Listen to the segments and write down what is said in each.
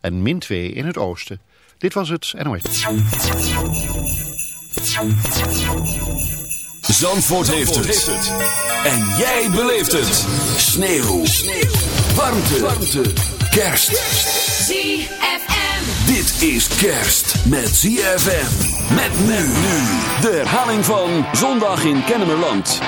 en min 2 in het oosten. Dit was het NOS. Zandvoort, heeft, het. En jij beleeft het. Sneeuw. Sneeuw. Warmte. Warmte. Kerst. ZFM. Dit is kerst met ZFM. Met men nu. De herhaling van Zondag in Kennemerland.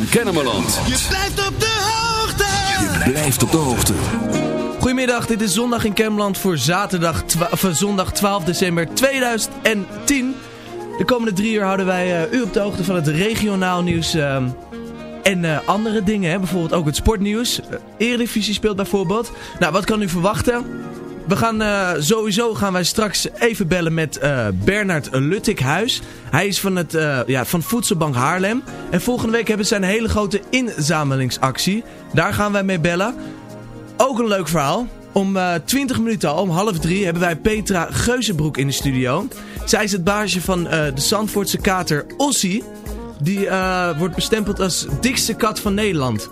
In Kennemerland. Je blijft op de hoogte. Je blijft op de hoogte. Goedemiddag, dit is Zondag in Kemland voor zaterdag of, eh, zondag 12 december 2010. De komende drie uur houden wij eh, u op de hoogte van het regionaal nieuws ehm, en eh, andere dingen. Hè? Bijvoorbeeld ook het sportnieuws. Uh, Eredivisie speelt bijvoorbeeld. Nou, wat kan u verwachten? We gaan eh, sowieso gaan wij straks even bellen met eh, Bernard Luttikhuis. Hij is van, het, eh, ja, van Voedselbank Haarlem. En volgende week hebben ze een hele grote inzamelingsactie. Daar gaan wij mee bellen. Ook een leuk verhaal. Om eh 20 minuten al, om half drie, hebben wij Petra Geuzenbroek in de studio. Zij is het baasje van de Zandvoortse kater Ossie. Die wordt bestempeld als dikste kat van Nederland.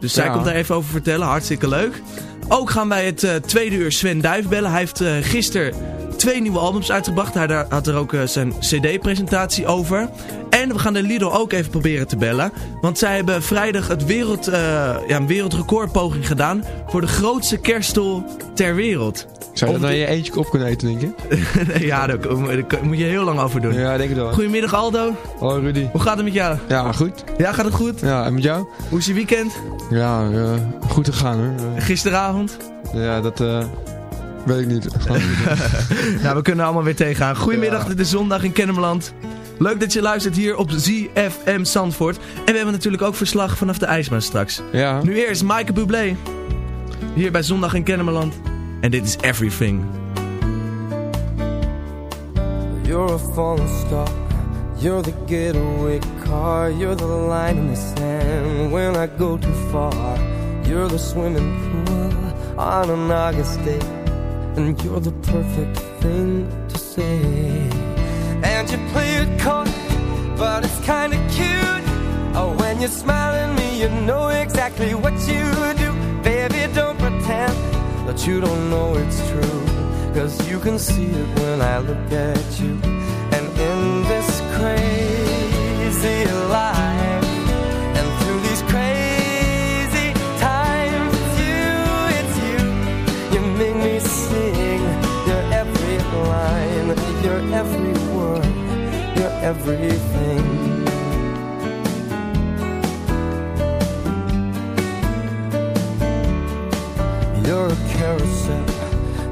Dus zij Ja. komt daar even over vertellen. Hartstikke leuk. Ook gaan wij het eh, tweede uur Sven Duif bellen. Hij heeft eh gisteren twee nieuwe albums uitgebracht. Hij had er ook eh, zijn cd-presentatie over. En we gaan de Lidl ook even proberen te bellen. Want zij hebben vrijdag het wereld, ja, een wereldrecordpoging gedaan voor de grootste kerststol ter wereld. Zou je dat nou je eentje op kunnen eten, denk je? ja, daar, daar moet je heel lang over doen. Ja, ik denk het wel. Goedemiddag Aldo. Hoi Rudy. Hoe gaat het met jou? Ja, goed. Ja, gaat het goed? Ja, en met jou? Hoe is je weekend? Ja, eh, goed te gaan hoor. Eh, Gisteravond? ja, dat eh, weet ik niet. Nou, we kunnen allemaal weer tegenaan. Goedemiddag, Ja. dit is zondag in Kennemerland. Leuk dat je luistert hier op ZFM Zandvoort. En we hebben natuurlijk ook verslag vanaf de ijsbaan straks. Ja. Nu eerst Maaike Bublé. Hier bij Zondag in Kennemerland. En it is Everything. You're a falling star. You're the getaway car. You're the line in the sand when I go too far. You're the swimming pool on an August day. And you're the perfect thing to say. And you play it coy, but it's kinda cute. Oh, when you smile at me, you know exactly what you do. Baby, don't pretend that you don't know it's true. Cause you can see it when I look at you. And in this crazy life, and through these crazy times, it's you, it's you. You make me sing your every line, your every word, your everything.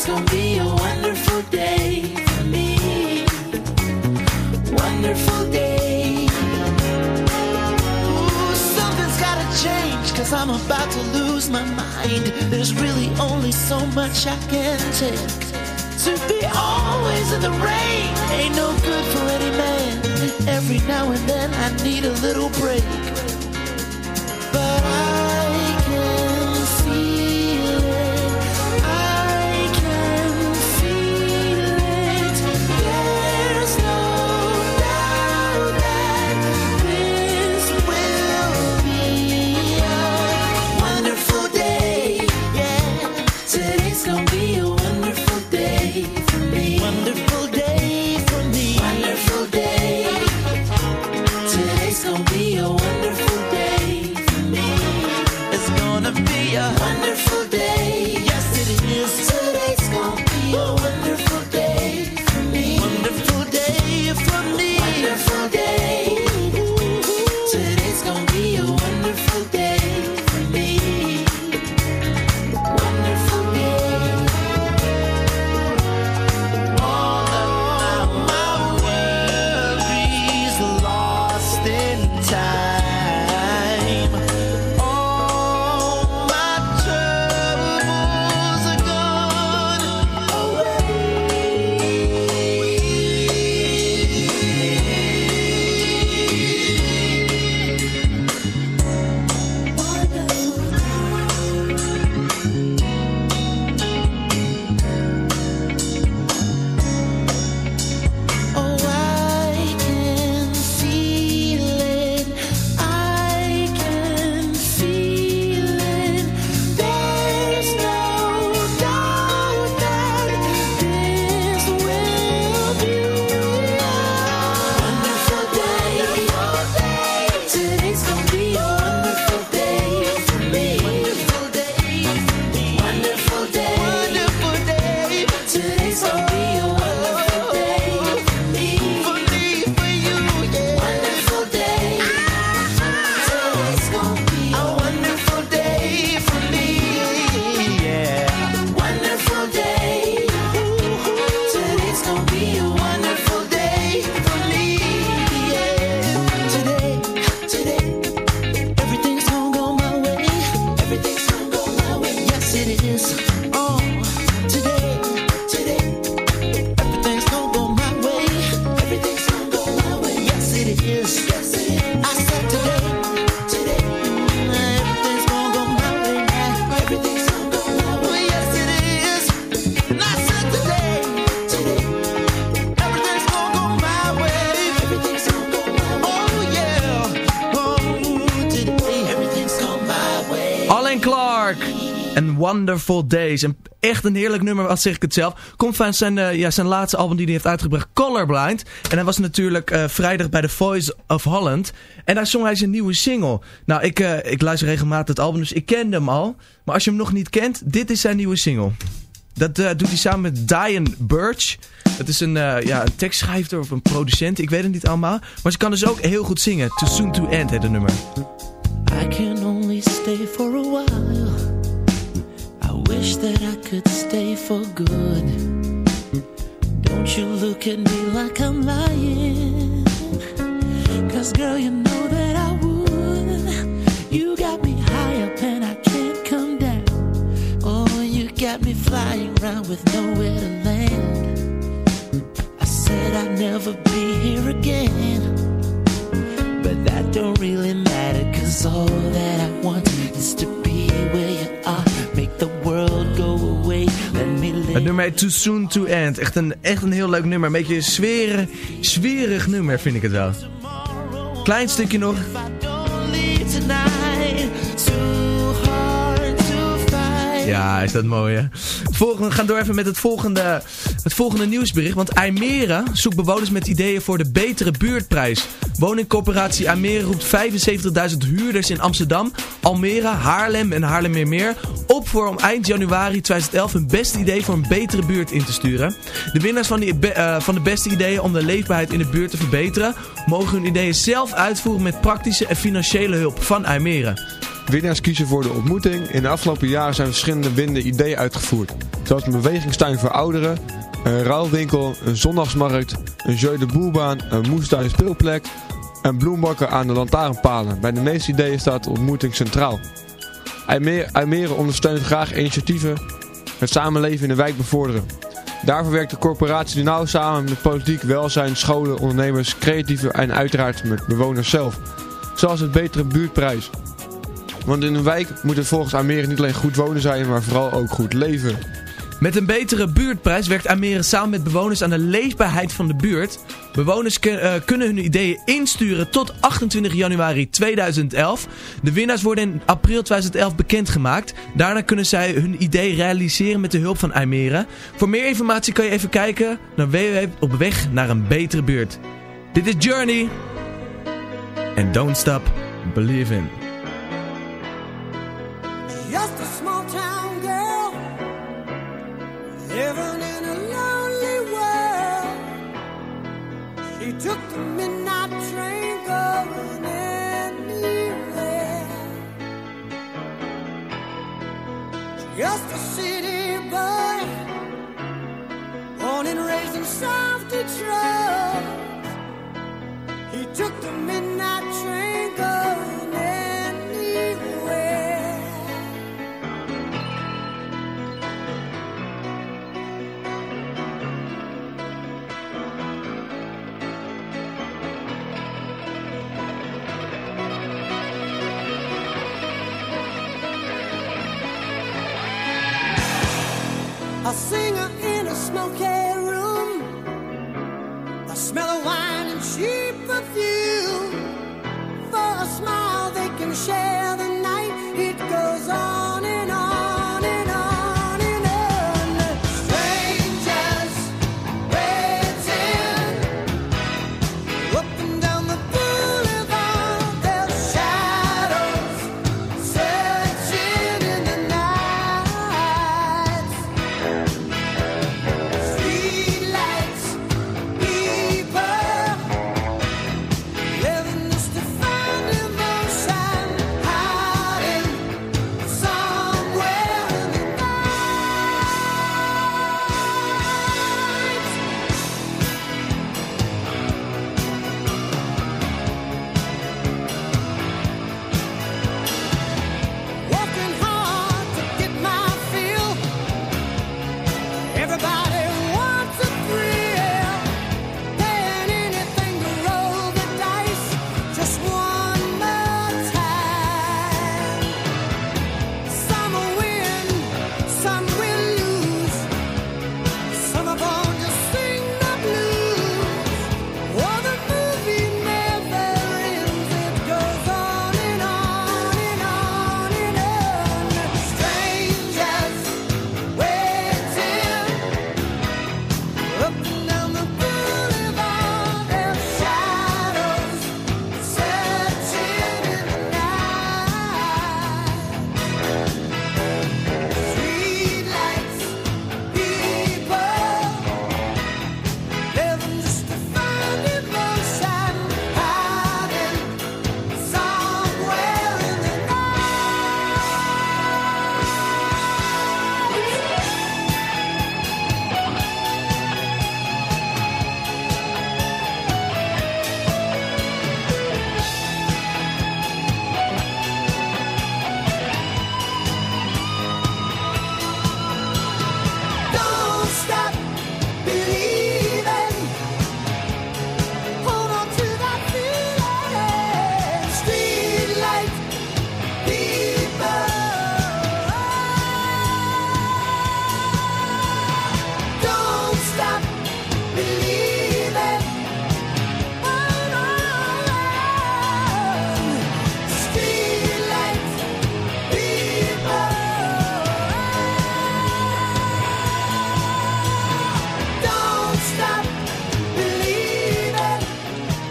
Today's gonna be a wonderful day for me. Wonderful day. Ooh, something's gotta change, cause I'm about to lose my mind. There's really only so much I can take. To be always in the rain ain't no good for any man. Every now and then I need a little break. But Wonderful Days. En echt een heerlijk nummer, wat zeg ik het zelf. Komt van zijn, eh, ja, zijn laatste album die hij heeft uitgebracht, Colorblind. En hij was natuurlijk eh, vrijdag bij The Voice of Holland. En daar zong hij zijn nieuwe single. Nou, ik, eh, ik luister regelmatig het album, dus ik kende hem al. Maar als je hem nog niet kent, dit is zijn nieuwe single. Dat doet hij samen met Diane Birch. Dat is een, ja, een tekstschrijver of een producent, ik weet het niet allemaal. Maar ze kan dus ook heel goed zingen. Too Soon To End heet het nummer. I can only stay for a while. Wish that I could stay for good. Don't you look at me like I'm lying. Cause girl, you know that I would. You got me high up and I can't come down. Oh, you got me flying around with nowhere to land. I said I'd never be here again. But that don't really matter Cause all that I want is to be where you are nummer Too Soon To End. Echt een, echt een heel leuk nummer. Een beetje een sferig nummer vind ik het wel. Klein stukje nog. Ja, is dat mooi hè? Volgende, we gaan door even met het volgende, het volgende nieuwsbericht. Want IJmeren zoekt bewoners met ideeën voor de betere buurtprijs. Woningcorporatie IJmeren roept 75.000 huurders in Amsterdam, Almere, Haarlem en Haarlemmermeer op voor om eind januari 2011 hun beste idee voor een betere buurt in te sturen. De winnaars van, die, eh, van de beste ideeën om de leefbaarheid in de buurt te verbeteren, mogen hun ideeën zelf uitvoeren met praktische en financiële hulp van IJmeren. Winnaars kiezen voor de ontmoeting. In de afgelopen jaren zijn verschillende winnende ideeën uitgevoerd. Zoals een bewegingstuin voor ouderen, een ruilwinkel, een zondagsmarkt, een jeu de boelbaan, een moestuin speelplek en bloembakken aan de lantaarnpalen. Bij de meeste ideeën staat de ontmoeting centraal. IJmere IJmere ondersteunt graag initiatieven het samenleven in de wijk bevorderen. Daarvoor werkt de corporatie nauw samen met politiek, welzijn, scholen, ondernemers, creatieven en uiteraard met bewoners zelf. Zoals het betere buurtprijs. Want in een wijk moet het volgens Almere niet alleen goed wonen zijn, maar vooral ook goed leven. Met een betere buurtprijs werkt Almere samen met bewoners aan de leefbaarheid van de buurt. Bewoners eh, kunnen hun ideeën insturen tot 28 januari 2011. De winnaars worden in april 2011 bekendgemaakt. Daarna kunnen zij hun idee realiseren met de hulp van Almere. Voor meer informatie kan je even kijken naar www op weg naar een betere buurt. Dit is Journey. En Don't Stop Believing. Living in a lonely world. She took the midnight train going anywhere. Just a city boy, born and raised in South Detroit. He took the midnight train going A singer in a smoky room. A smell of wine and cheap perfume. For a smile they can share the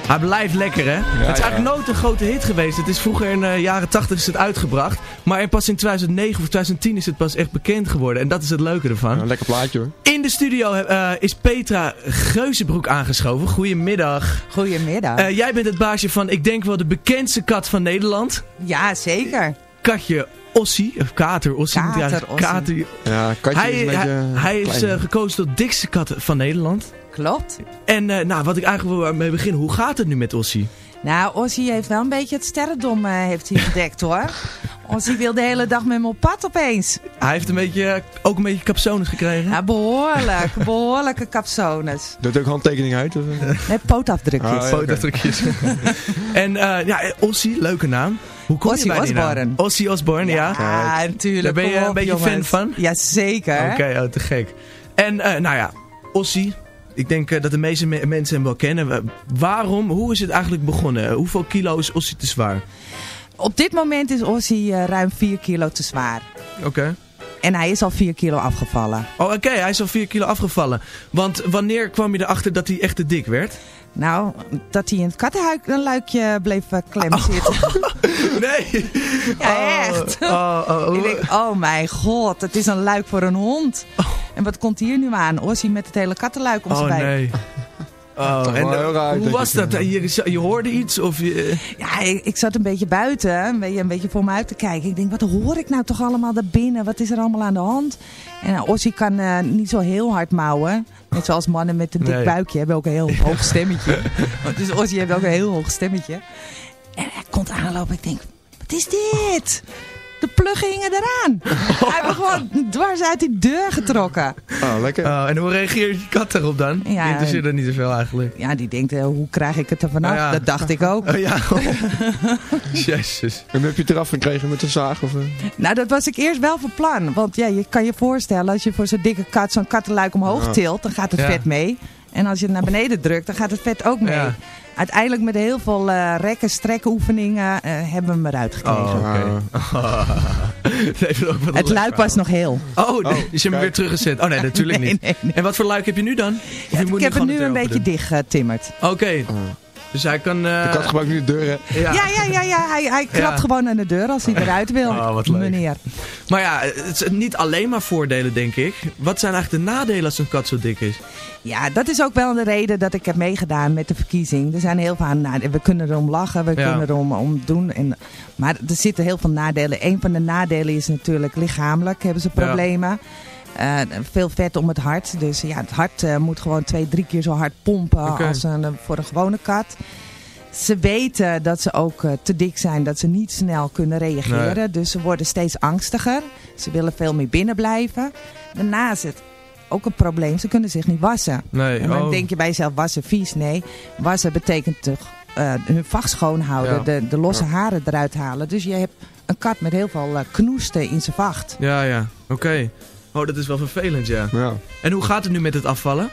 Hij blijft lekker, hè? het is eigenlijk nooit een grote hit geweest. Het is vroeger in de jaren 80 is het uitgebracht. Maar pas in 2009 of 2010 is het pas echt bekend geworden. En dat is het leuke ervan. Ja, lekker plaatje hoor. In de studio eh, is Petra Geuzenbroek aangeschoven. Goedemiddag. Goedemiddag. Eh, jij bent het baasje van, ik denk wel, de bekendste kat van Nederland. ja, zeker. Katje Ossie. Of Kater Ossie. Kater Ossie. Kater. Ja, katje Hij, is een beetje hij, hij is eh, gekozen tot dikste kat van Nederland. Klopt. En eh, nou, wat ik eigenlijk wil mee beginnen, hoe gaat het nu met Ossie? Nou, Ossie heeft wel een beetje het sterrendom eh, heeft hij ontdekt hoor. Ossie wil de hele dag met me op pad opeens. Hij heeft een beetje, eh, ook een beetje capsones gekregen. Ja, behoorlijk. behoorlijke capsones. Doet ook handtekening uit? Of? eh? Met pootafdrukjes. Ah, ja. Fototrucjes. en eh, ja, Ossie, leuke naam. Hoe kom Ossie je bij die naam? Osborne. Ossie Osborne, ja. Ja, natuurlijk. Daar ben je een beetje jongens. fan van? Jazeker. Oké, oh, te gek. En eh, nou ja, Ossie. Ik denk eh, dat de meeste me- mensen hem wel kennen. Wa- Waarom, hoe is het eigenlijk begonnen? Hoeveel kilo is Ossie te zwaar? Op dit moment is Ossie eh, ruim 4 kilo te zwaar. Oké. En hij is al 4 kilo afgevallen. Oh, oké, hij is al 4 kilo afgevallen. Want wanneer kwam je erachter dat hij echt te dik werd? Nou, dat hij in het kattenluikje bleef eh, klemmen zitten. Nee! Ja, echt. Oh, oh, oh. Ik denk, oh mijn god, het is een luik voor een hond. En wat komt hier nu aan? Ossie met het hele kattenluik om Oh, zijn bijk. nee. Oh, en, hoe was dat? Je, je hoorde iets? Of je... Ja, ik, ik zat een beetje buiten, een beetje, een beetje voor me uit te kijken. Ik denk, wat hoor ik nou toch allemaal daarbinnen? Wat is er allemaal aan de hand? En uh, Ossie kan eh, niet zo heel hard mouwen. Net zoals mannen met een dik Nee. buikje hebben ook een heel hoog stemmetje. dus Ossie heeft ook een heel hoog stemmetje. En hij komt aanlopen. Ik denk, wat is dit? De pluggen hingen eraan. Hij heeft gewoon dwars uit die deur getrokken. Oh, lekker. Oh, en hoe reageert je kat daarop dan? Ja. Die interesseert er niet zoveel eigenlijk. Ja, die denkt, eh, hoe krijg ik het er vanaf? Oh ja. Dat dacht ik ook. Oh ja. Jezus. En heb je het eraf gekregen met een zaag? Of, eh? Nou, dat was ik eerst wel van plan. Want ja, je kan je voorstellen, als je voor zo'n dikke kat zo'n kattenluik omhoog tilt, dan gaat het Ja. vet mee. En als je het naar beneden drukt, dan gaat het vet ook mee. Uiteindelijk met heel veel eh, rekken, strekoefeningen eh, hebben we hem eruit gekregen. Oh, oké. Ook wat het luik was nog heel. Oh, nee, dus je hebt hem weer teruggezet. Oh nee, natuurlijk Nee, niet. nee, nee. En wat voor luik heb je nu dan? Of je moet ik heb het gewoon nu een beetje doen? dicht getimmerd. Dus hij kan... eh, De kat gebruikt nu de deur, hè? ja. Ja, ja, ja, ja. Hij, hij klapt Ja. gewoon aan de deur als hij eruit wil. Oh, wat leuk. Meneer. Maar ja, het is niet alleen maar voordelen, denk ik. Wat zijn eigenlijk de nadelen als een kat zo dik is? Ja, dat is ook wel de reden dat ik heb meegedaan met de verkiezing. Er zijn heel veel nou, we kunnen erom lachen, we Ja. kunnen erom om doen. En, maar er zitten heel veel nadelen. Een van de nadelen is natuurlijk lichamelijk hebben ze Ja. Eh, veel vet om het hart. Dus ja, het hart eh, moet gewoon twee, drie keer zo hard pompen als een, eh, voor een gewone kat. Ze weten dat ze ook te dik zijn, dat ze niet snel kunnen reageren. Nee. Dus ze worden steeds angstiger. Ze willen veel meer binnen blijven. Daarnaast is het ook een probleem, ze kunnen zich niet wassen. Nee, En dan oh. denk je bij jezelf, wassen vies? Nee, wassen betekent toch hun vacht schoonhouden, Ja. de, de losse haren eruit halen. Dus je hebt een kat met heel veel knoesten in zijn vacht. Ja, ja. Oké. Oh, dat is wel vervelend, ja. Ja. En hoe gaat het nu met het afvallen?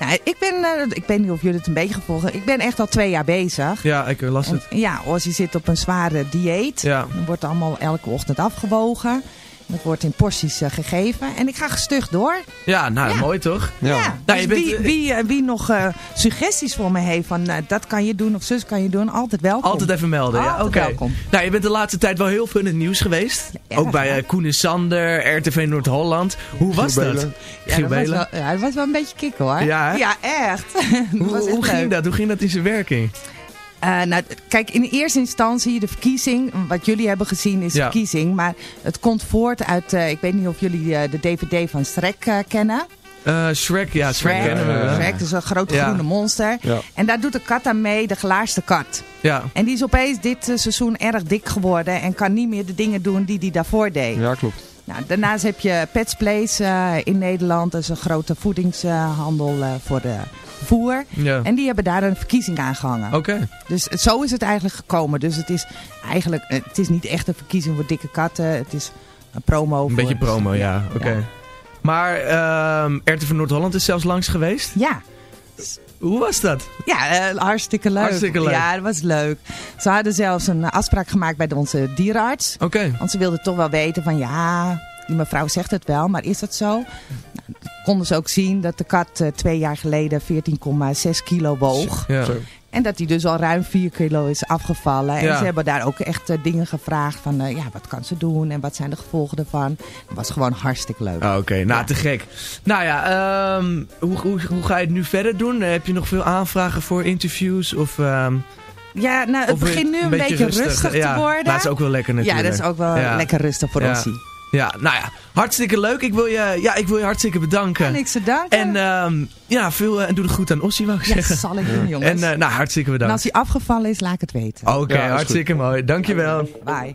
Nou, ik ben, eh, ik weet niet of jullie het een beetje gevolgd hebben. Ik ben echt al twee jaar bezig. Ja, ik las het. En, ja, Ozzy zit op een zware dieet. Ja. Er wordt allemaal elke ochtend afgewogen. Dat wordt in porties eh, gegeven. En ik ga gestug door. Ja, nou, Ja. mooi toch? Ja. Ja. Nou, dus bent, wie, eh, wie, eh, wie nog eh, suggesties voor me heeft van eh, dat kan je doen of zus kan je doen, altijd welkom. Altijd even melden. Ja, Altijd oké. welkom. Nou, je bent de laatste tijd wel heel veel in het nieuws geweest. Ja, Ook bij ja. Koen en Sander, RTV Noord-Holland. Hoe was Giel dat? Ja, Giel dat was wel, ja, dat was wel een beetje kicken hoor. Ja, hè? ja echt. Hoe, echt hoe ging leuk. dat? Hoe ging dat in zijn werking? Eh, nou, kijk, in eerste instantie de verkiezing, wat jullie hebben gezien is Ja. verkiezing. Maar het komt voort uit, eh, ik weet niet of jullie eh, de DVD van Shrek eh, kennen. Eh, Shrek, ja, Shrek, kennen we. Shrek is een grote Ja. groene monster. Ja. En daar doet de kat aan mee, de gelaarste kat. Ja, En die is opeens dit seizoen erg dik geworden en kan niet meer de dingen doen die hij daarvoor deed. ja, klopt. Nou, daarnaast heb je Pets Place eh, in Nederland. Dat is een grote voedingshandel eh, voor de voer. ja. En die hebben daar een verkiezing aan gehangen. Oké. Dus zo is het eigenlijk gekomen. Dus het is eigenlijk, eh, het is niet echt een verkiezing voor dikke katten. Het is een promo Een voor... beetje promo, ja. Oké. Ja. Maar ehm RTV Noord-Holland is zelfs langs geweest. Ja, Hoe was dat? ja eh, hartstikke leuk. Hartstikke leuk. Ja, dat was leuk. Ze hadden zelfs een afspraak gemaakt bij onze dierenarts. Oké. Want ze wilden toch wel weten van ja, die mevrouw zegt het wel, maar is dat zo? Nou, konden ze ook zien dat de kat eh, twee jaar geleden 14,6 kilo woog. Ja. En dat hij dus al ruim 4 kilo is afgevallen. En Ja. ze hebben daar ook echt eh, dingen gevraagd van eh, ja, wat kan ze doen en wat zijn de gevolgen ervan. Dat was gewoon hartstikke leuk. Ah, Oké, nou te gek. Nou ja, ehm, hoe, hoe, hoe ga je het nu verder doen? Eh, Heb je nog veel aanvragen voor interviews? Of, ehm, Ja, nou, het begint nu een beetje, rustig, ja, te worden. Maar het is ook wel lekker ja, natuurlijk. dat is ook wel Ja. lekker rustig voor Ja. ons. Ja, nou ja, hartstikke leuk. Ik wil je, ja, ik wil je hartstikke bedanken. Niks te danken. En ehm, ja, veel, eh, en doe het goed aan Ossie, wou ik ja, zeggen. zal ik doen, jongens. En eh, nou, hartstikke en bedankt. als hij afgevallen is, laat ik het weten. Oké, Ja, is hartstikke mooi. Dankjewel. Bye.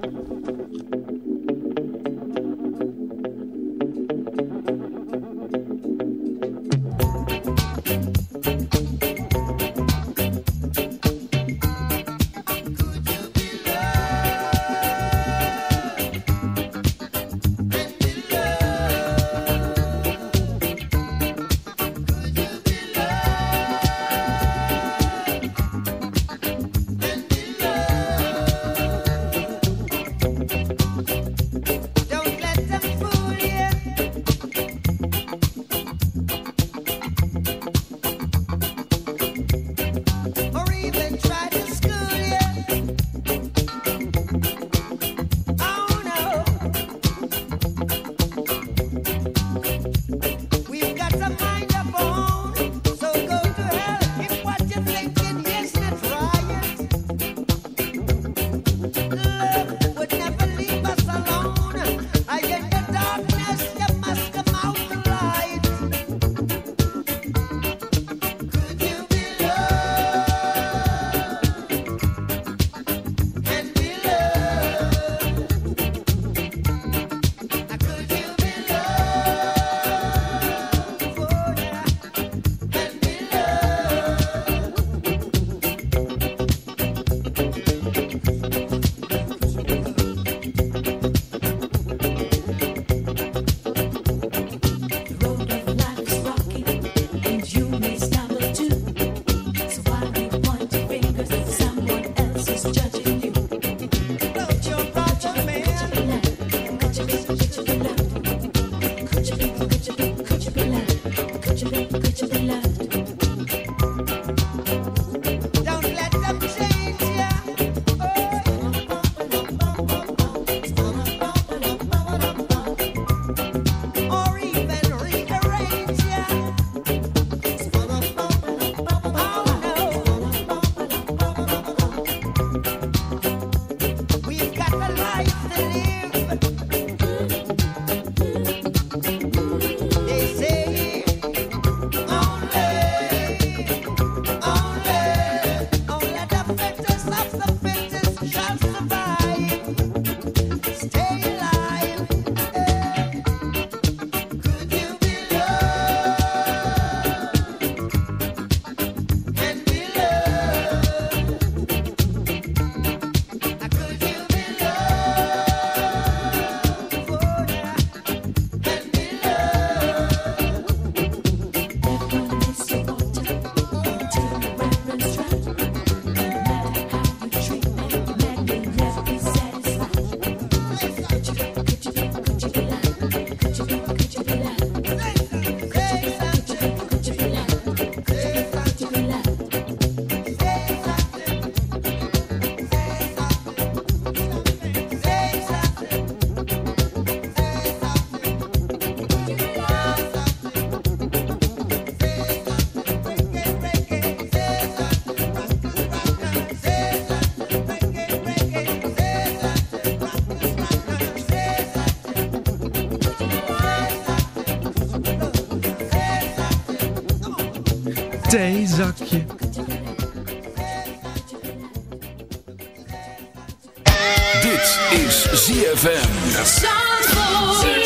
Theezakje. Dit is ZFM. Je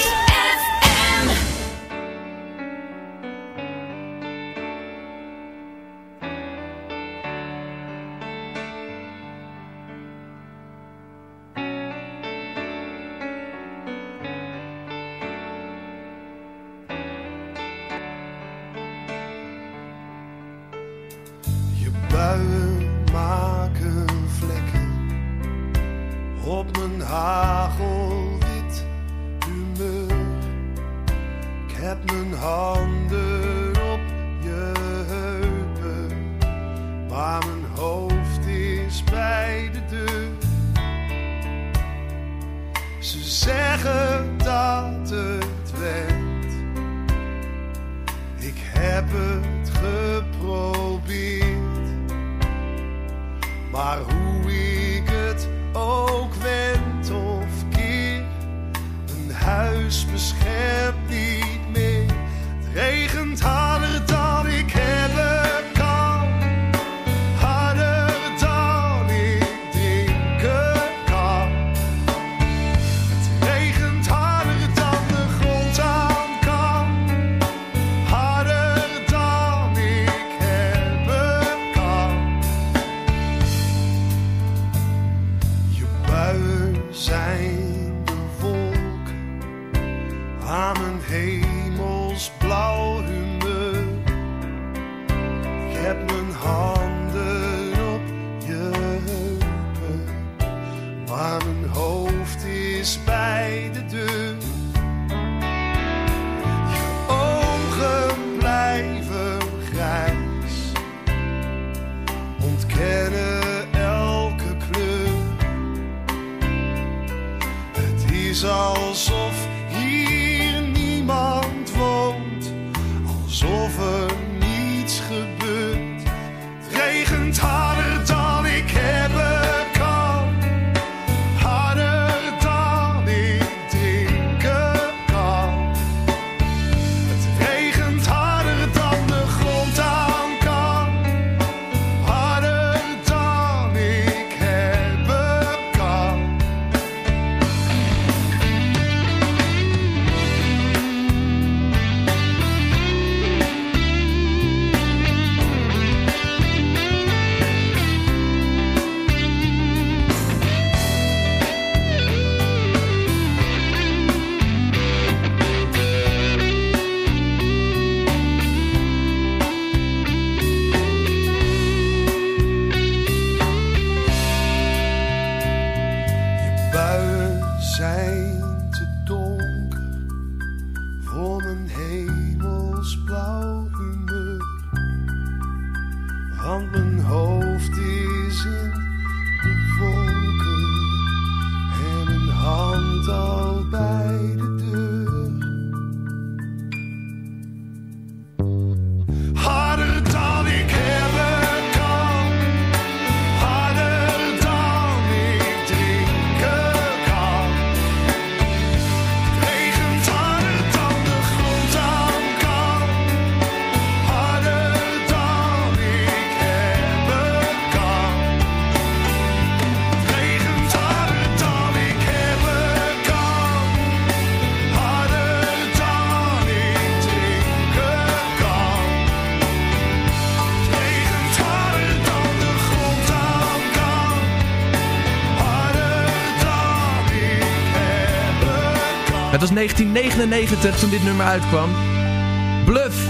1999 toen dit nummer uitkwam.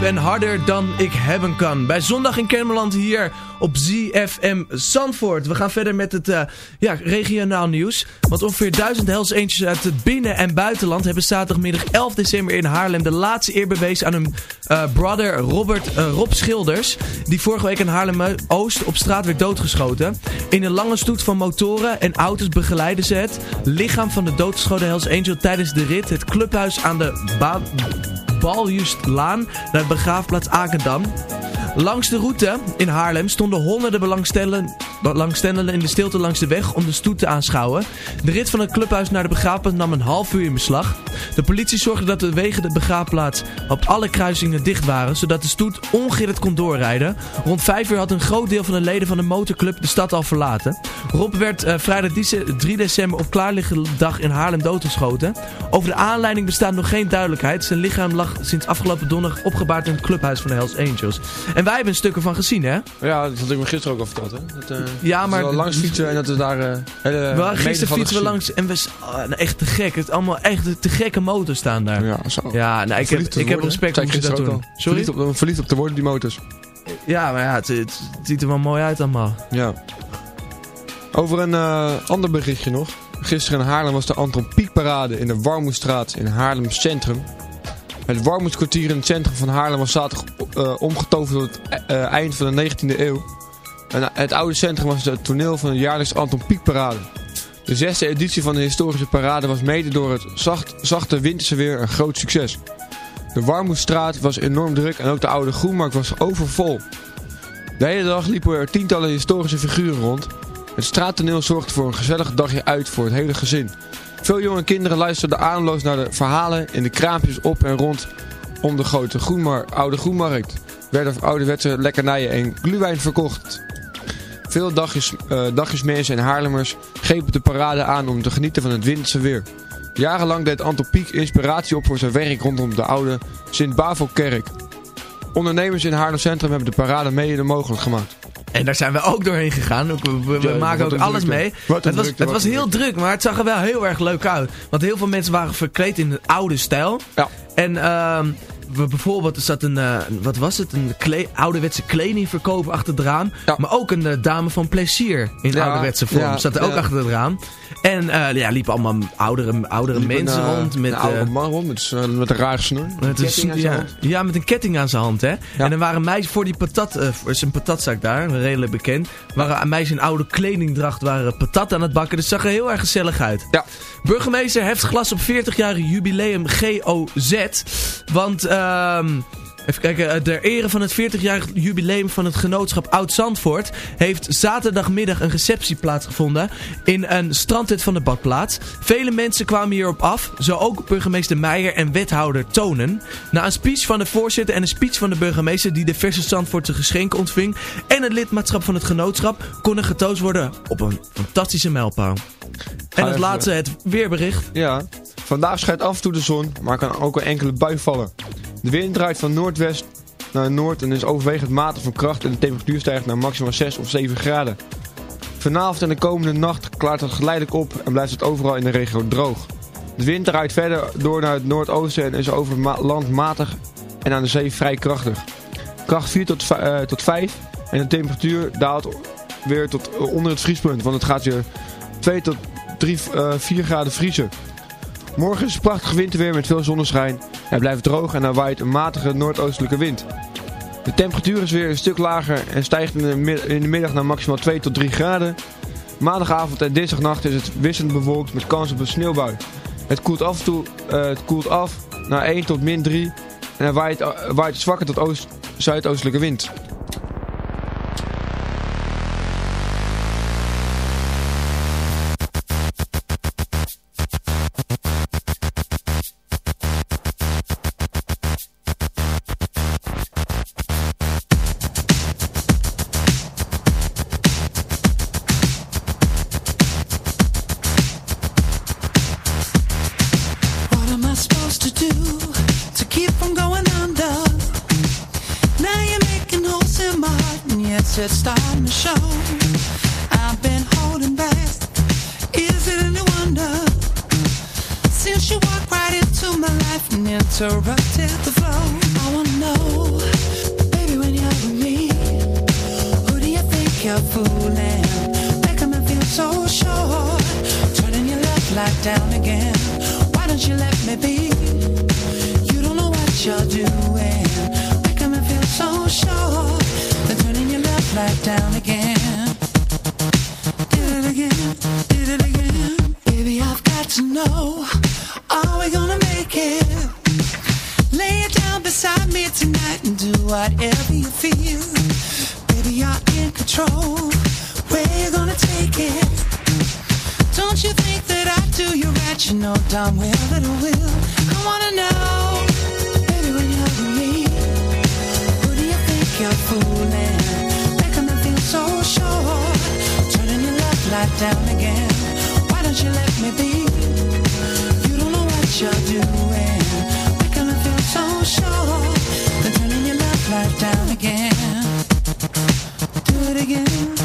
En harder dan ik hebben kan. Bij Zondag in Kermeland hier op ZFM Zandvoort. We gaan verder met het eh, ja, regionaal nieuws. Want ongeveer duizend Hells Angels uit het binnen- en buitenland... hebben zaterdagmiddag 11 december in Haarlem de laatste eer bewezen aan hun eh, brother Robert, eh, Rob Schilders... die vorige week in Haarlem-Oost op straat werd doodgeschoten. In een lange stoet van motoren en auto's begeleiden ze het lichaam van de doodgeschoten Hells Angel tijdens de rit... het clubhuis aan de baan... Baljustlaan naar begraafplaats Akendam. Langs de route in Haarlem stonden honderden belangstellen- belangstellenden in de stilte langs de weg om de stoet te aanschouwen. De rit van het clubhuis naar de begraafplaats nam een half uur in beslag. De politie zorgde dat de wegen de begraafplaats op alle kruisingen dicht waren, zodat de stoet ongehinderd kon doorrijden. Rond 5 uur had een groot deel van de leden van de motorclub de stad al verlaten. Rob werd eh, vrijdag die- 3 december op klaarliggende dag in Haarlem doodgeschoten. Over de aanleiding bestaat nog geen duidelijkheid. Zijn lichaam lag sinds afgelopen donderdag opgebaard in het clubhuis van de Hells Angels. Wij hebben een stuk ervan gezien, hè? Ja, dat had ik me gisteren ook al verteld. Hè? Dat, eh, Ja, maar- dat we langs fietsen en dat we daar... eh hele we gisteren van fietsen we langs en we... oh, nou, echt te gek. Het is allemaal echt te gekke motors staan daar. Ja, zo. Ja, nou, ik heb, ik heb respect ik ze dat doen. al. Sorry? Verliefd op, verliefd op te worden, die motors. Ja, maar ja, het, het ziet er wel mooi uit allemaal. Ja. Over een eh, ander berichtje nog. Gisteren in Haarlem was de Anton Pieck parade in de Warmoestraat in Haarlem Centrum. Het Warmoeskwartier in het centrum van Haarlem was zaterdag eh, omgetoverd tot het eh, eind van de 19e eeuw. En, eh, het oude centrum was het toneel van de jaarlijkse Anton Pieck parade. De zesde editie van de historische parade was mede door het zacht, zachte winterse weer een groot succes. De Warmoedstraat was enorm druk en ook de oude Groenmarkt was overvol. De hele dag liepen er tientallen historische figuren rond. Het straattoneel zorgde voor een gezellig dagje uit voor het hele gezin. Veel jonge kinderen luisterden aanloos naar de verhalen in de kraampjes op en rond om de grote groenmar oude Groenmarkt. Werden ouderwetse lekkernijen en gluwijn verkocht. Veel dagjes, eh, dagjesmensen en Haarlemmers grepen de parade aan om te genieten van het winterse weer. Jarenlang deed Anton Pieck inspiratie op voor zijn werk rondom de oude Sint-Bavelkerk. Ondernemers in Haarlem Centrum hebben de parade mede mogelijk gemaakt. En daar zijn we ook doorheen gegaan. We, we- Ja, maken ook alles drukte. mee. Wat het was, drukte, het was heel drukte. druk, maar het zag er wel heel erg leuk uit. Want heel veel mensen waren verkleed in de oude stijl. Ja. En ehm, bijvoorbeeld er zat een, eh, wat was het, een kle ouderwetse kledingverkoop achter het raam. Ja. Maar ook een eh, dame van plezier in Ja, ouderwetse vorm ja, zat er ook achter het raam. En eh, ja, liepen allemaal oudere, oudere mensen een, rond met... een oude man rond met, met een raar snor. met een, ketting aan zijn ja, met een ketting aan zijn hand, hè. En er waren meisjes voor die patat, voor zijn patatzak daar, redelijk bekend. Waren meisjes in oude kledingdracht, waren patat aan het bakken. Dus het zag er heel erg gezellig uit. Ja. Burgemeester heft glas op 40-jarig jubileum GOZ. Want, ehm... Even kijken, eh, ter ere van het 40-jarig jubileum van het genootschap Oud-Zandvoort heeft zaterdagmiddag een receptie plaatsgevonden in een strandhut van de badplaats. Vele mensen kwamen hierop af, zo ook burgemeester Meijer en wethouder Tonen. Na een speech van de voorzitter en een speech van de burgemeester die de verse Zandvoortse geschenken ontving en het lidmaatschap van het genootschap kon er getoond worden op een fantastische mijlpaal. En als even- laatste het weerbericht. Ja, vandaag schijnt af en toe de zon, maar kan ook een enkele bui vallen. De wind draait van noordwest naar noord en is overwegend matig van kracht en de temperatuur stijgt naar maximaal 6 of 7 graden. Vanavond en de komende nacht klaart het geleidelijk op en blijft het overal in de regio droog. De wind draait verder door naar het noordoosten en is over het ma- land matig en aan de zee vrij krachtig. Kracht 4 tot, eh, tot 5 en de temperatuur daalt weer tot eh, onder het vriespunt, want het gaat weer 2 tot 3, eh 4 graden vriezen. Morgen is prachtig winterweer met veel zonneschijn. Het blijft droog en er waait een matige noordoostelijke wind. De temperatuur is weer een stuk lager en stijgt in de, middag naar maximaal 2 tot 3 graden. Maandagavond en dinsdagnacht is het wisselend bewolkt met kans op een sneeuwbui. Het koelt af, toe, eh, het koelt af naar 1 tot min 3 en er waait, eh, waait zwakke tot oost, zuidoostelijke wind. Down again. Why don't you let me be? You don't know what you're doing, making me feel so sure, then turning your love light down again. Did it again, did it again. Baby, I've got to know, are we gonna make it? Lay it down beside me tonight and do whatever You know darn well I will. I wanna know, baby, when you're with me, who do you think you're fooling? Making me feel so sure, turning your love light down again. Why don't you let me be? You don't know what you're doing, making me feel so sure, then turning your love light down again. Do it again,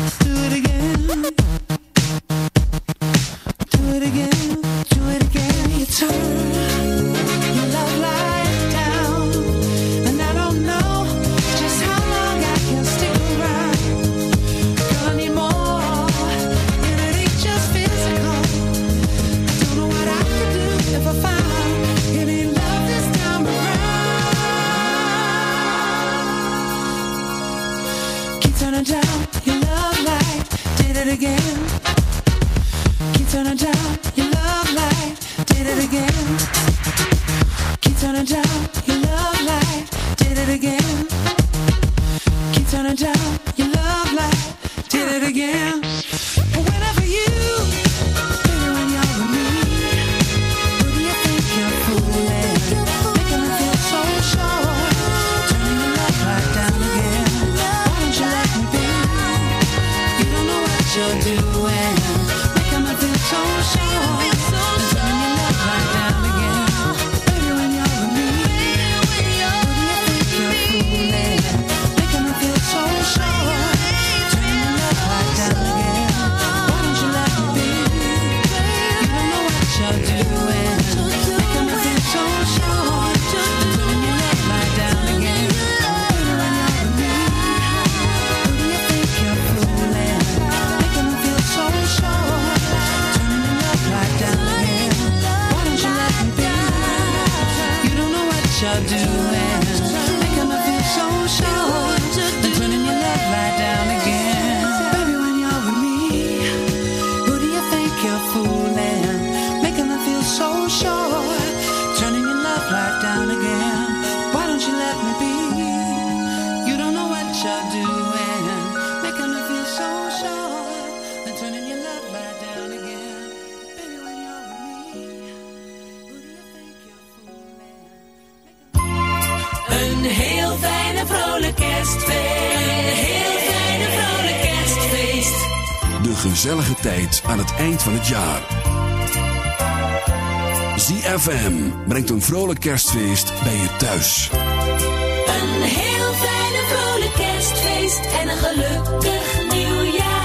het kerstfeest bij je thuis. Een heel fijne vrolijk kerstfeest en een gelukkig nieuwjaar.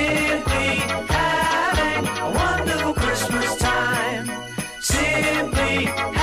Simply having a wonderful Christmas time. Simply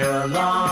We're alone.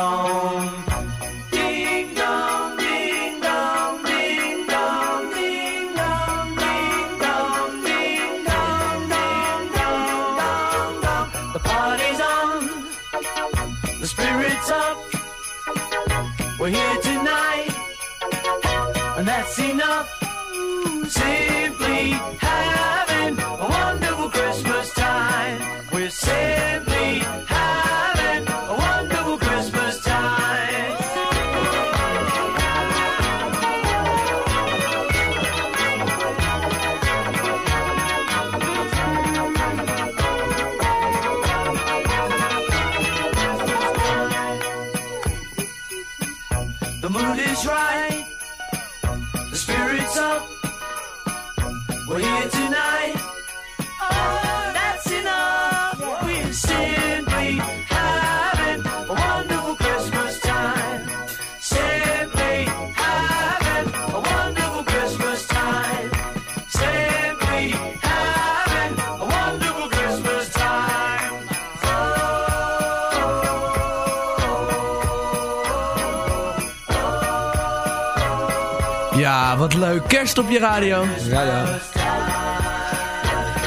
Wat leuk. Kerst op je radio. Ja, ja.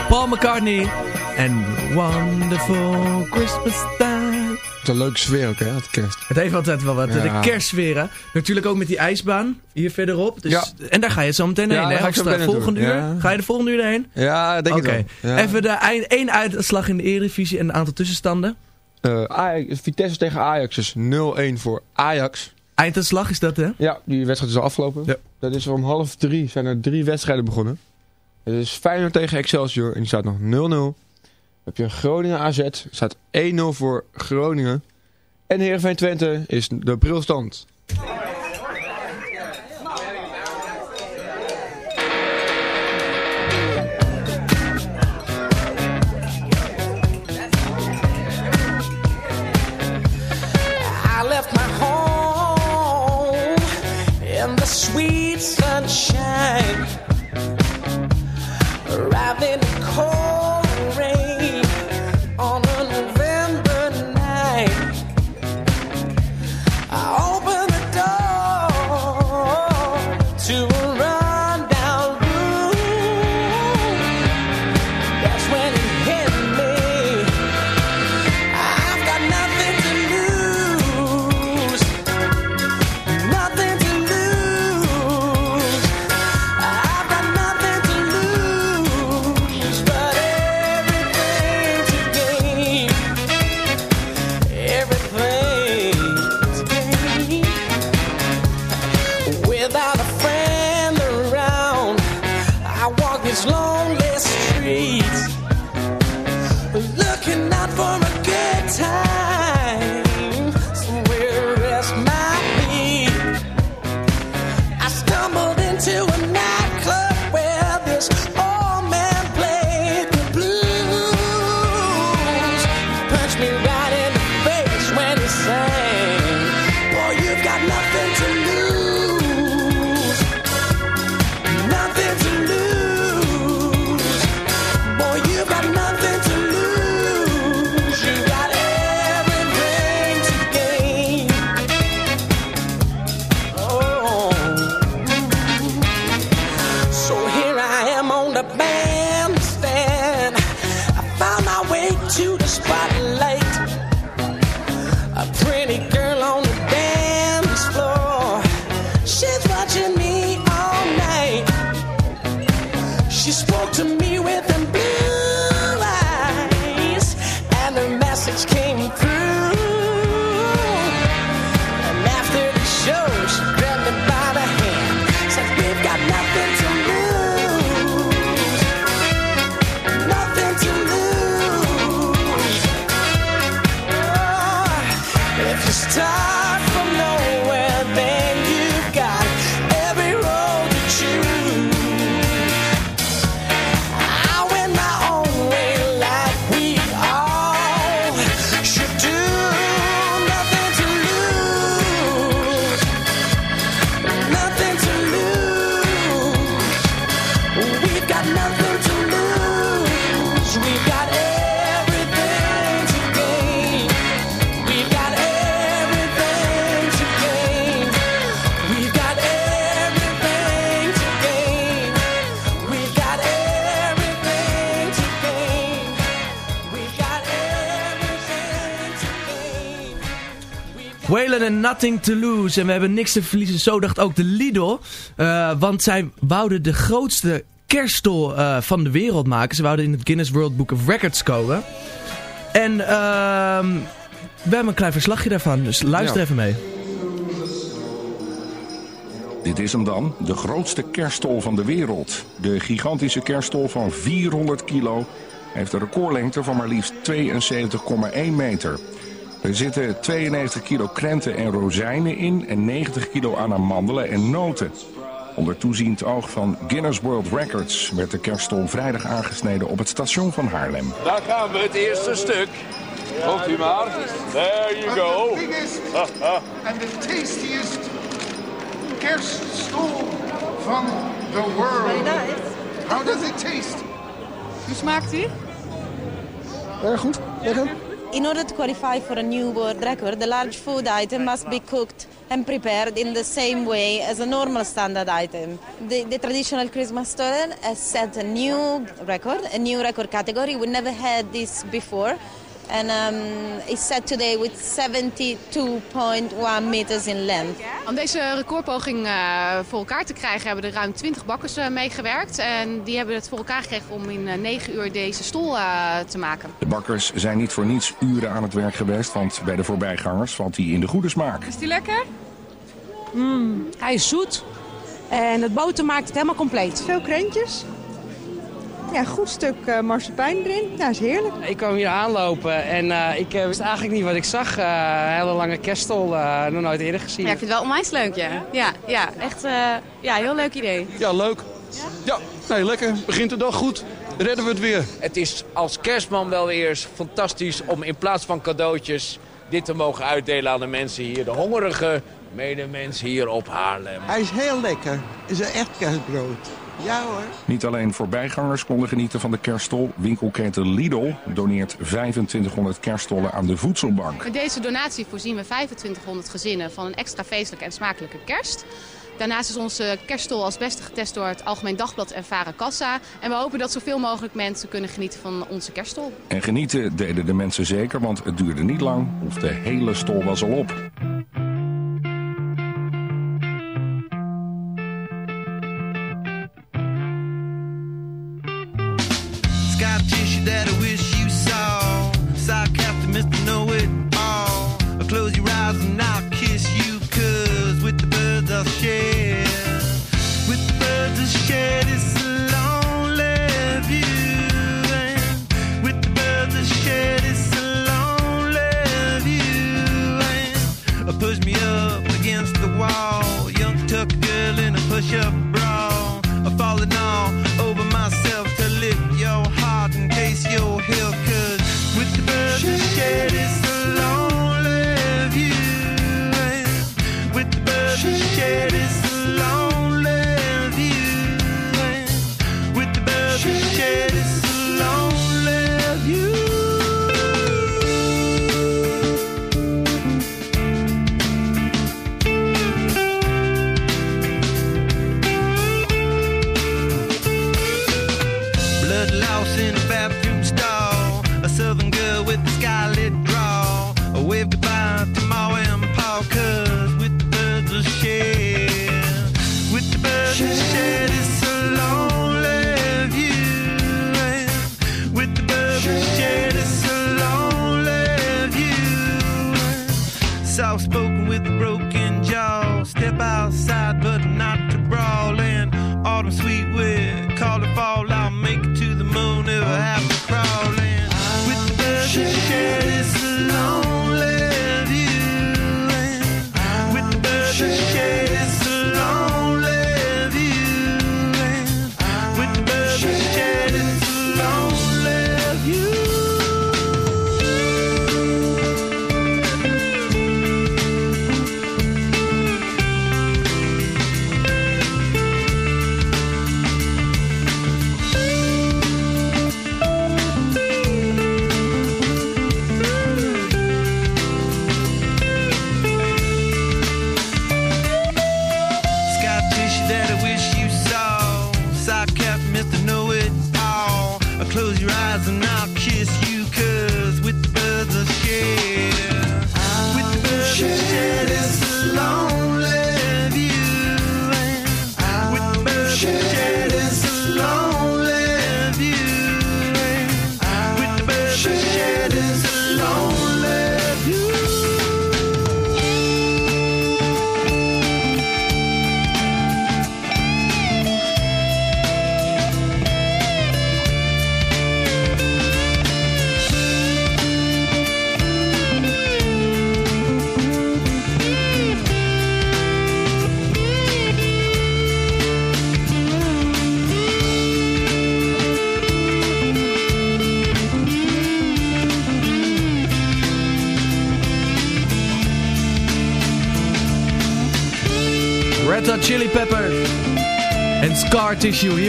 Paul McCartney. En Wonderful Christmas Time. Het is een leuke sfeer ook, hè, het kerst. Het heeft altijd wel wat. Ja. De kerstsfeer, hè. Natuurlijk ook met die ijsbaan hier verderop. Dus, Ja. En daar ga je zo meteen heen, hè? ga meteen volgende uur? Ja. Ga je de volgende uur heen? Ja, denk ik wel. Even de één uitslag in de Eredivisie en een aantal tussenstanden. Eh, Ajax, Vitesse tegen Ajax is 0-1 voor Ajax. Einduitslag is dat, hè? Ja, die wedstrijd is al afgelopen. Ja. Dat is om half drie zijn er drie wedstrijden begonnen. Het is Feyenoord tegen Excelsior en die staat nog 0-0. Dan heb je Groningen AZ, staat 1-0 voor Groningen. En Heerenveen Twente is de brilstand. Nothing to Lose. En we hebben niks te verliezen. Zo dacht ook de Lidl. Eh, want zij wouden de grootste kerststol eh, van de wereld maken. Ze wouden in het Guinness World Book of Records komen. En ehm, we hebben een klein verslagje daarvan. Dus luister Ja. even mee. Dit is hem dan, de grootste kerststol van de wereld. De gigantische kerststol van 400 kilo heeft een recordlengte van maar liefst 72,1 meter. Er zitten 92 kilo krenten en rozijnen in en 90 kilo aan amandelen en noten. Onder toeziend oog van Guinness World Records werd de kerststol vrijdag aangesneden op het station van Haarlem. Daar gaan we, het eerste stuk. Komt u maar. There you go. The biggest and the tastiest kerststol van the world. How does it taste? Hoe smaakt die? Erg goed. Lekker. In order to qualify for a new world record, the large food item must be cooked and prepared in the same way as a normal standard item. The, the traditional Christmas story has set a new record, a new record category. We never had this before. And um, it's set today with 72.1 meters in length. Om deze recordpoging eh, voor elkaar te krijgen hebben er ruim 20 bakkers eh, meegewerkt. En die hebben het voor elkaar gekregen om in eh, 9 uur deze stol eh, te maken. De bakkers zijn niet voor niets uren aan het werk geweest, want bij de voorbijgangers valt hij in de goede smaak. Is die lekker? Mm, hij is zoet. En het boter maakt het helemaal compleet. Veel krentjes. Ja, goed stuk eh, marsepein erin. Ja, is heerlijk. Ik kwam hier aanlopen en eh, ik eh, wist eigenlijk niet wat ik zag. Eh, een hele lange kerststol, eh, nog nooit eerder gezien. Ja, ik vind het wel onwijs leuk, ja. Ja, ja echt eh, ja, heel leuk idee. Ja, leuk. Ja, nee, lekker. Begint de dag goed. Redden we het weer. Het is als kerstman wel weer fantastisch om in plaats van cadeautjes dit te mogen uitdelen aan de mensen hier. De hongerige medemensen hier op Haarlem. Hij is heel lekker. Het is een echt kerstbrood. Ja hoor. Niet alleen voorbijgangers konden genieten van de kerststol. Winkelketen Lidl doneert 2500 kerststollen aan de voedselbank. Met deze donatie voorzien we 2500 gezinnen van een extra feestelijke en smakelijke kerst. Daarnaast is onze kerststol als beste getest door het Algemeen Dagblad en Vara Kassa. En we hopen dat zoveel mogelijk mensen kunnen genieten van onze kerststol. En genieten deden de mensen zeker, want het duurde niet lang of de hele stol was al op. sweet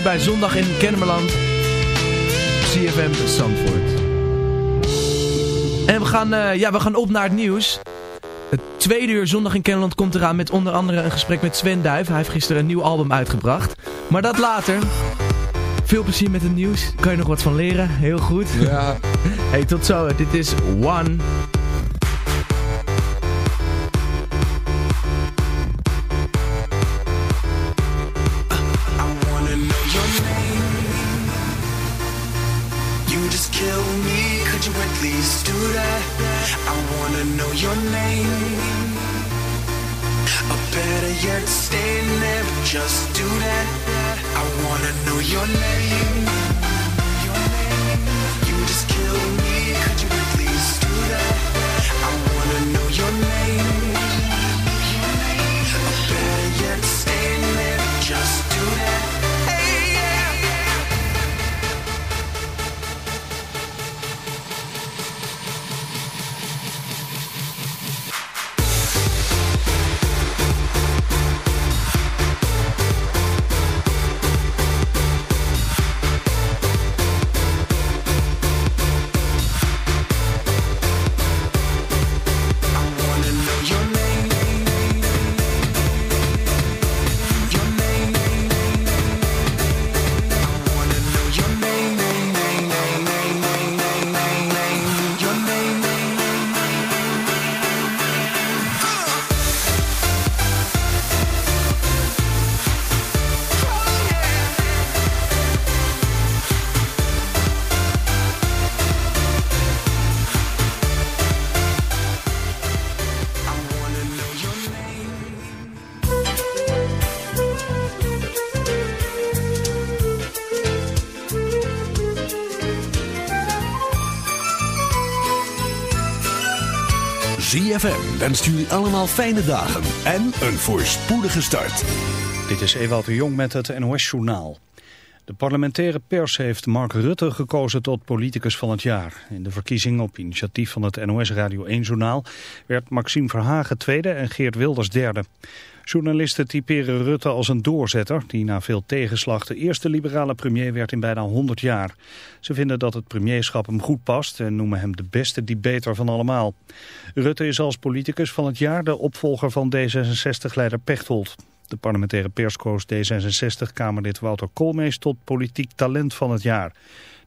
hier bij Zondag in Kennemerland. CFM Zandvoort. En we gaan, eh, ja, we gaan op naar het nieuws. Het tweede uur Zondag in Kennemerland komt eraan met onder andere een gesprek met Sven Duif. Hij heeft gisteren een nieuw album uitgebracht. Maar dat later. Veel plezier met het nieuws. Kan je nog wat van leren? Heel goed. Ja. Hey, tot zo. Dit is One. ZFM wenst jullie allemaal fijne dagen en een voorspoedige start. Dit is Ewout de Jong met het NOS-journaal. De parlementaire pers heeft Mark Rutte gekozen tot politicus van het jaar. In de verkiezing op initiatief van het NOS Radio 1-journaal werd Maxime Verhagen tweede en Geert Wilders derde. Journalisten typeren Rutte als een doorzetter die na veel tegenslag de eerste liberale premier werd in bijna 100 jaar. Ze vinden dat het premierschap hem goed past en noemen hem de beste debater van allemaal. Rutte is als politicus van het jaar de opvolger van D66-leider Pechtold. De parlementaire pers koos D66-kamerlid Wouter Koolmees tot politiek talent van het jaar.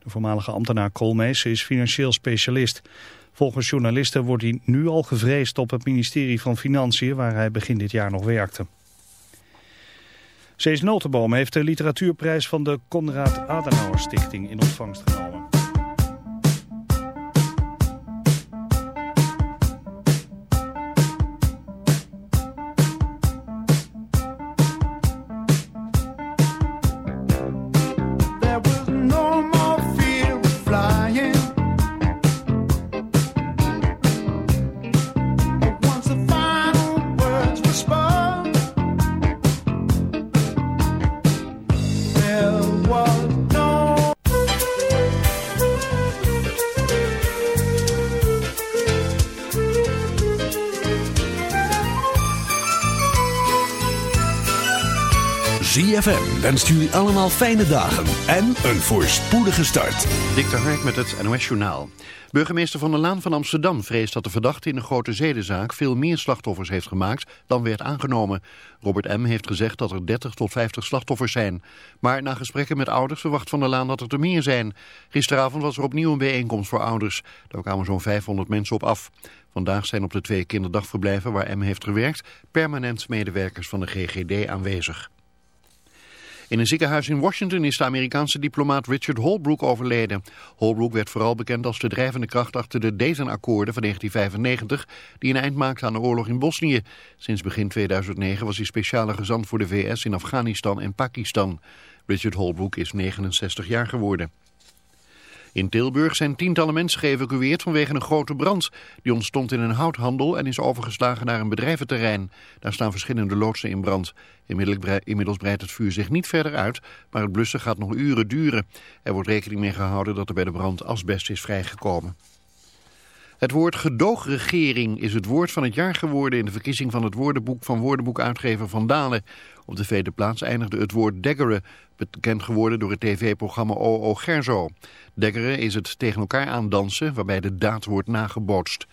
De voormalige ambtenaar Koolmees is financieel specialist. Volgens journalisten wordt hij nu al gevreesd op het ministerie van Financiën waar hij begin dit jaar nog werkte. Cees Notenboom heeft de literatuurprijs van de Konrad Adenauer Stichting in ontvangst genomen. Wenst jullie allemaal fijne dagen en een voorspoedige start. Dik de Hark met het NOS Journaal. Burgemeester Van der Laan van Amsterdam vreest dat de verdachte in een grote zedenzaak veel meer slachtoffers heeft gemaakt dan werd aangenomen. Robert M. heeft gezegd dat er 30 tot 50 slachtoffers zijn. Maar na gesprekken met ouders verwacht Van der Laan dat het er meer zijn. Gisteravond was er opnieuw een bijeenkomst voor ouders. Daar kwamen zo'n 500 mensen op af. Vandaag zijn op de twee kinderdagverblijven waar M. heeft gewerkt permanent medewerkers van de GGD aanwezig. In een ziekenhuis in Washington is de Amerikaanse diplomaat Richard Holbrooke overleden. Holbrooke werd vooral bekend als de drijvende kracht achter de Dayton-akkoorden van 1995... die een eind maakten aan de oorlog in Bosnië. Sinds begin 2009 was hij speciale gezant voor de VS in Afghanistan en Pakistan. Richard Holbrooke is 69 jaar geworden. In Tilburg zijn tientallen mensen geëvacueerd vanwege een grote brand. Die ontstond in een houthandel en is overgeslagen naar een bedrijventerrein. Daar staan verschillende loodsen in brand. Inmiddels breidt het vuur zich niet verder uit, maar het blussen gaat nog uren duren. Er wordt rekening mee gehouden dat er bij de brand asbest is vrijgekomen. Het woord gedoogregering is het woord van het jaar geworden in de verkiezing van het woordenboek van woordenboekuitgever Van Dalen. Op de tweede plaats eindigde het woord deggeren, bekend geworden door het tv-programma OO Gerzo. Deggeren is het tegen elkaar aandansen waarbij de daad wordt nagebootst.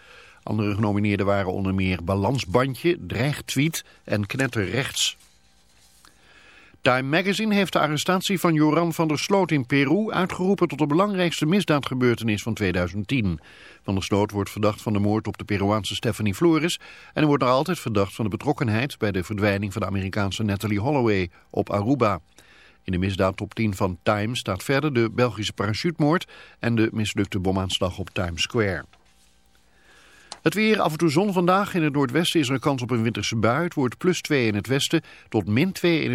Andere genomineerden waren onder meer balansbandje, dreigtweet en knetterrechts. Time Magazine heeft de arrestatie van Joran van der Sloot in Peru uitgeroepen tot de belangrijkste misdaadgebeurtenis van 2010. Van der Sloot wordt verdacht van de moord op de Peruaanse Stephanie Flores en wordt nog altijd verdacht van de betrokkenheid bij de verdwijning van de Amerikaanse Natalie Holloway op Aruba. In de misdaadtop 10 van Time staat verder de Belgische parachutemoord en de mislukte bomaanslag op Times Square. Het weer, af en toe zon vandaag. In het noordwesten is er een kans op een winterse bui. Het wordt plus 2 in het westen tot min 2 in het